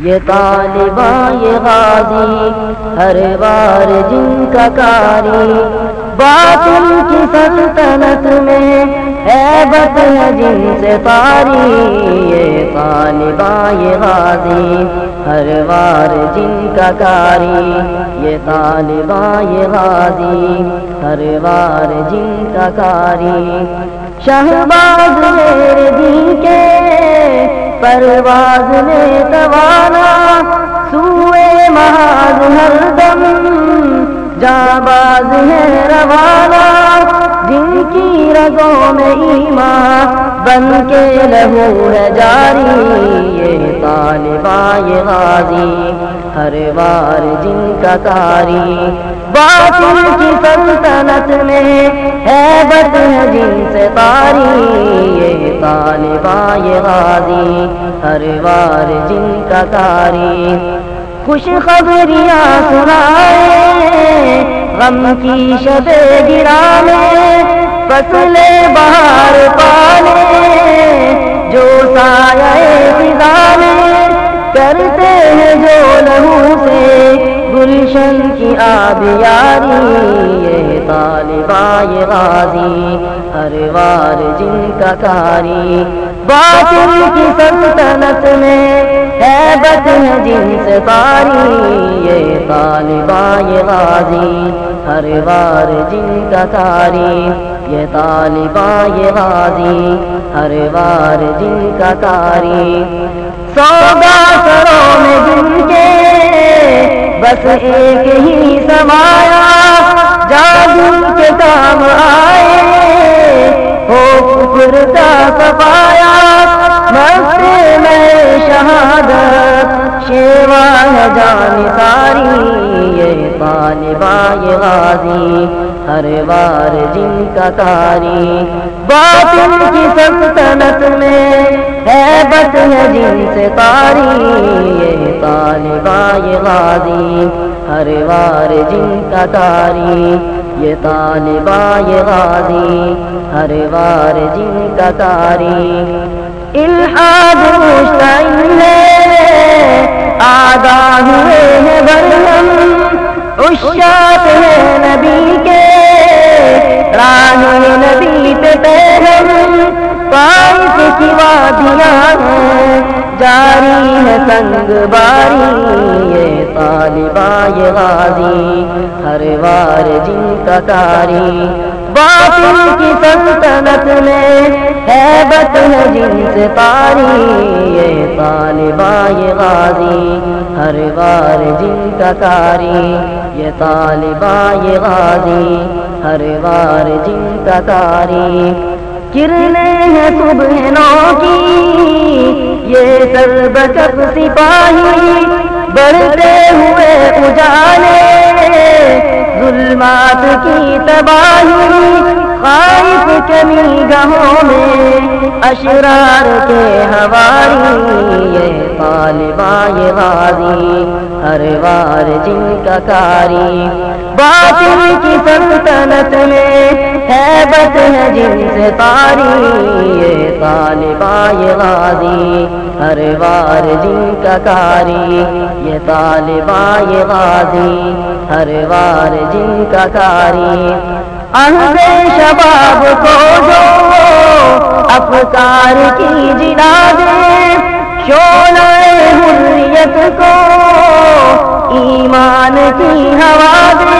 یہ طالبہ یہ غازی، ہر بار جن کا کاری۔ باطل کی سلطنت میں بت ہے جن سے پاری یہ طالبہ یہ غازی، ہر بار جن کا کاری۔ یہ طالبہ یہ غازی، ہر بار جن کا کاری۔ شہباز میرے دین کے پرواز میں توانا، سوئے محاذ ہر دم۔ جاباز ہے روانہ جن کی رگوں میں ایمان بن کے لہو ہے جاری، یہ طالبہ یہ غازی، ہر بار جن کا کاری۔ باطل کی سلطنت میں ہے بت ہے جن سے پاری یہ طالبہ، یہ غازی، ہر بار جن کا کاری۔ خوش خبریاں سنائے، غم کی شب گرانے فصلے باہر پالے جو سایہ فضانے کرتے ہیں جو لہو گلشن کی آب یاری یہ طالبہ یہ غازی، ہر وار جن کا کاری۔ باطل کی سلطنت میں ہے بت ہے جن سے پاری۔ یہ طالبہ یہ غازی، ہر وار جن کا کاری۔ یہ طالبہ یہ غازی، ہر وار جن کا کاری۔ سوگا کرو میں جن کے بس ایک ہی سمایا جادو کے کام آئے ہو کفرتا سفایا مست میں شہادت، شیوا جان ساری، یہ طالبہ بائے غازی۔ ہر بار جن کا کاری باطل کی سلطنت میں ہے بت ہے جن سے پاری، یہ طالبہ یہ غازی۔ ہر بار جن کا کاری، یہ طالبہ یہ غازی۔ ہر بار جن کا کاری۔ الحاد مشتعل ہے آدھا ہوئے ہیں برہم۔ اشاعت ہے نبی کے جاری سنگ باری یہ طالبہ یہ غازی، ہر وار جن کا کاری باطل کی سلطنت میں ہے بت ہے جن سے پاری۔ یہ طالبہ یہ غازی، ہر بار جن کا کاری یہ طالبہ یہ غازی، ہر بار جن کا کاری کرنے ہیں صبح نو کی یہ سر بچت سپاہی بڑھتے ہوئے اجالے، ظلمات کی تباہی خائف کمی گہوں میں اشرار کے ہواری یہ طالبہ یہ غازی ہر بار جن کا کاری۔ باطل کی سلطنت میں ہے بت ہے جن سے پاری یہ طالبہ یہ غازی۔ ہر بار جن کا کاری یہ طالبہ یہ غازی۔ ہر بار جن کا کاری۔ اہل شباب کو جو افکار کی جنا دے شولہ حریت کو ایمان کی ہوا دے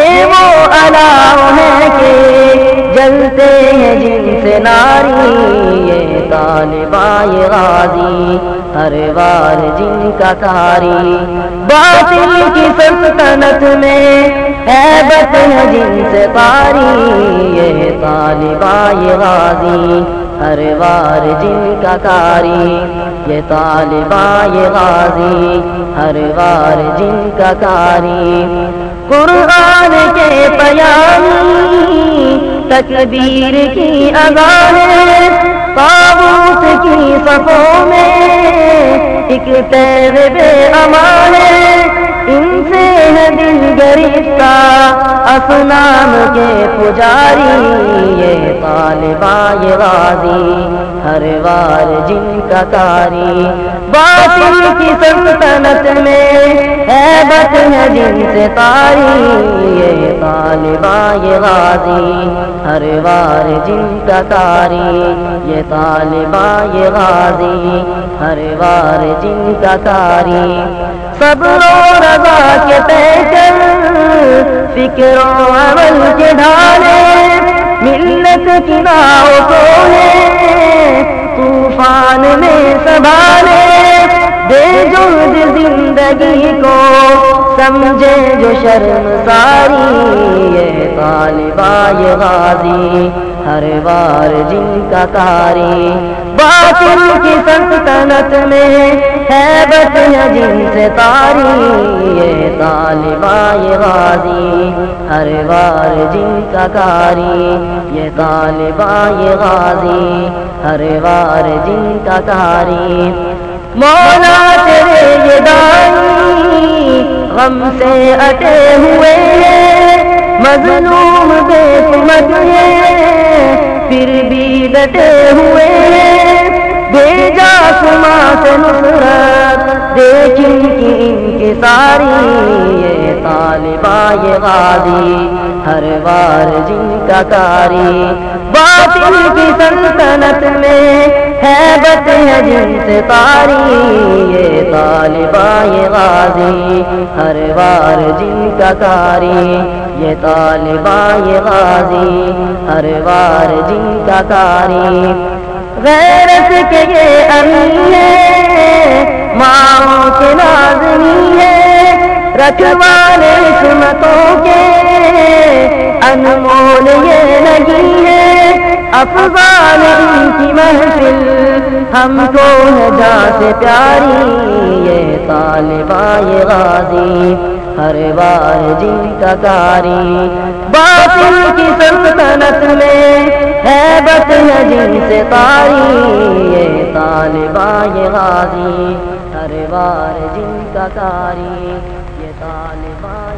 یہ وہ علاؤ ہے کہ جلتے ہیں جن سے ناری، یہ طالبہ یہ غازی، ہر بار جن کا کاری باطل کی سلطنت میں ہے ہے جن سے پاری، یہ طالبہ یہ غازی، ہر بار جن کا کاری یہ طالبہ یہ غازی، ہر بار جن کا کاری قرآن کے پیامی تکبیر کی اذان تابوت کی صفوں میں ایک تیر بے امان، ان سے ہے دل گرفتہ اسنام کے پجاری، یہ طالبہ یہ غازی، ہر بار جن کا کاری۔ باطل کی سلطنت میں ہے بت جن سے تاری، یہ طالبہ یہ غازی، ہر بار جن کا تاری۔ یہ طالبہ یہ غازی، ہر بار جن کا تاری۔ سب رو رضا کے پیکر فکر و عمل کے ڈھالے۔ ملت کی ناؤ کو طوفان میں سنبھالے۔ بے جلد زندگی کو، سمجھے جو شرم ساری، یہ طالبہ، یہ غازی، ہر بار جن کا کاری۔ باطل کی سلطنت میں ہے بت جن سے تاری۔ یہ طالبہ، یہ غازی، ہر بار جن کا کاری۔ یہ طالبہ، یہ غازی، ہر بار جن کا کاری۔ مولا تیرے یہ دانی غم سے اٹے ہوئے، مظلوم بے سمت پھر بھی ڈٹے ہوئے۔ بھیجا سما سے نصرت دیکھیں کی ان کی ساری۔ یہ طالبہ، یہ غازی، ہر بار جن کا کاری۔ باطل کی سلطنت میں ہے ہے جن سے تاری یہ طالبہ یہ غازی، ہر بار جن کا کاری۔ یہ طالبہ یہ غازی، ہر بار جن کا کاری۔ غیرت کے یہ امی ہے ماں کے نازنی ہے۔ رکھوانے سمتوں کے انمول یہ لگی ہے۔ افغان ان کی محفل، ہم کو جا سے پیاری، یہ طالبہ یہ غازی، ہر بار جن کا کاری۔ باطل کی سلطنت میں ہے بت جن سے تاری یہ طالبہ یہ غازی، ہر بار جن کا کاری۔ یہ طالبہ